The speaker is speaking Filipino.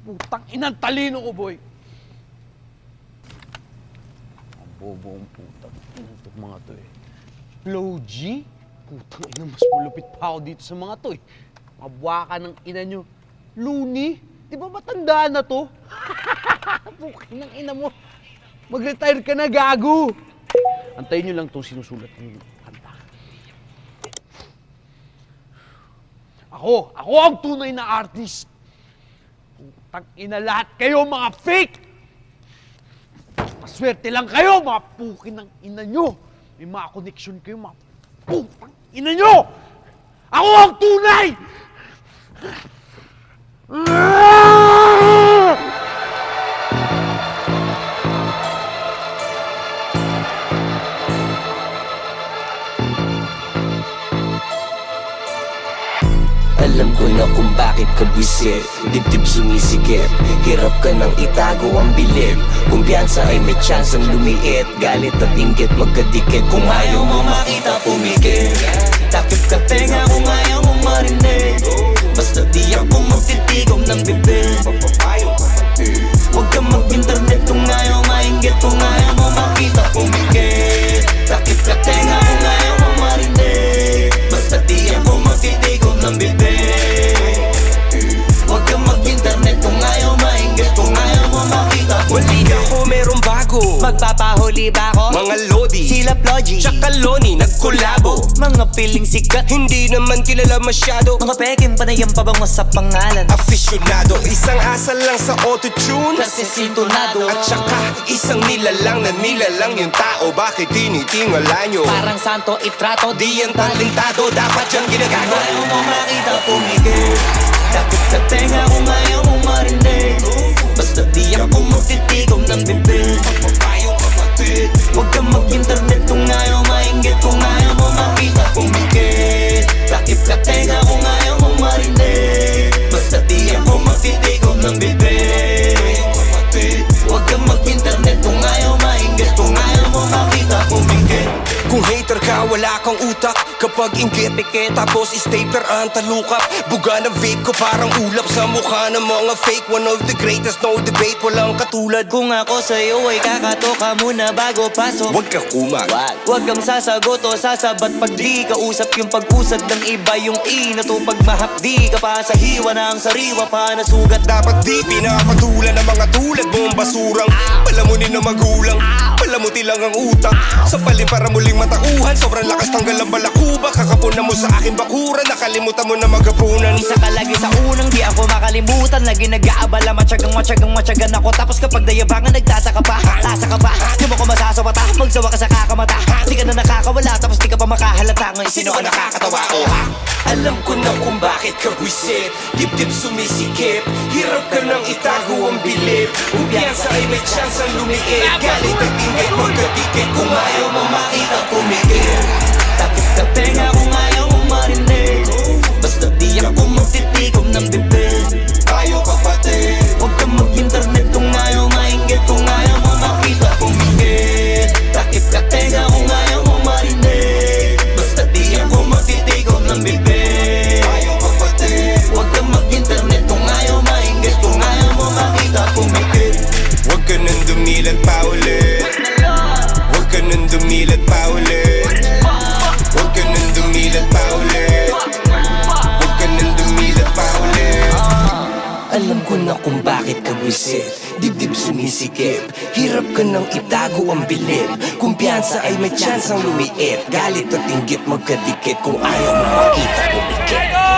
Putang inang talino ko, boy. Ang bobo ang putang inang to mga to eh. Flow G? Putang ina, mas malupit pa ako dito sa mga to eh. Mabwaka ng ina nyo. Looney? Di ba matanda na to? Pukin ng ina mo. Mag-retire ka na, gago. Antayin nyo lang itong sinusulat ng kanta. Ako, ako ang tunay na artist. Putang ina lahat kayo, mga fake! Maswerte lang kayo, mga pukin ng ina nyo. May mga connection kayo, mga putang ina nyo! Ako ang tunay! Ko na kung bakit ka buwisit Dibdib sumisikip. Hirap ka nang itago ang bilib. Kumpiyansa ay may chance ang lumiit. Galit at inggit magkadikit. Kung ayaw mo makita pumikit. Takip ka tenga kung ayaw mo marinig Magpapahuli ba ako? Mga Lodi. Sila Plogy Tsaka Loni nagkolabo Mga piling sikat. Hindi naman kilala masyado. Mga peking panayang pabango sa pangalan? Aficionado. Isang asal lang sa auto-tune. Kasi sintonado At saka isang nilalang na nilalang yung tao. Bakit tinitingala nyo? Parang santo itrato. Di yan talentado. Dapat yung ginagawa Ayaw mo makita pumigil. Takot sa wala kang utak. Kapag inggit. Tapos stapler ang talukap. Buga ng vape ko parang ulap Sa mukha ng mga fake. One of the greatest, no debate Walang katulad. Kung ako sa'yo ay kakatoka muna bago pasok. Huwag ka kumag. Huwag kang sasagot o sasabat pag di ka usap. Yung pag-usad ng iba yung inato pag mahapdi ka pa sa hiwa ang sariwa pa na sugat. Dapat di pinapatulan ng mga tulad mong basurang. Palamunin ng magulang Palamuti lang ang utak Sa palim para muling matauhan Sobrang lakas tanggal ang balakuba. Kakapunan mo sa akin bakura Nakalimutan mo na magapunan Isa ka lagi sa unang di ako makalimutan. Lagi nag-aabala matyagang matyagang matyagan ako. Tapos kapag dayabangan nagtataka pa. Tasa ka pa, di mo ko masasawata Magsawa ka sa kakamata. Di ka na nakakawala tapos di ka pa makahalata. Ngayon sino ka nakakatawa o ha? Alam ko na kung bakit ka buwisit Dibdib sumisikip Hirap ka nang itago ang bilib Umpiyansa ay may chance ang lumiit. Galit at inggit magkadikit Kung ayaw mo makita pumikit dumilat pa ulit. Huwag ka nang dumilat pa ulit. Huwag ka nang dumilat pa ulit. Alam ko na kung bakit ka buwisit Dibdib sumisikip. Hirap ka nang itago ang bilib. Kumpiyansa ay may chance ang lumiit. Galit at inggit magkadikit Kung ayaw mo makita pumikit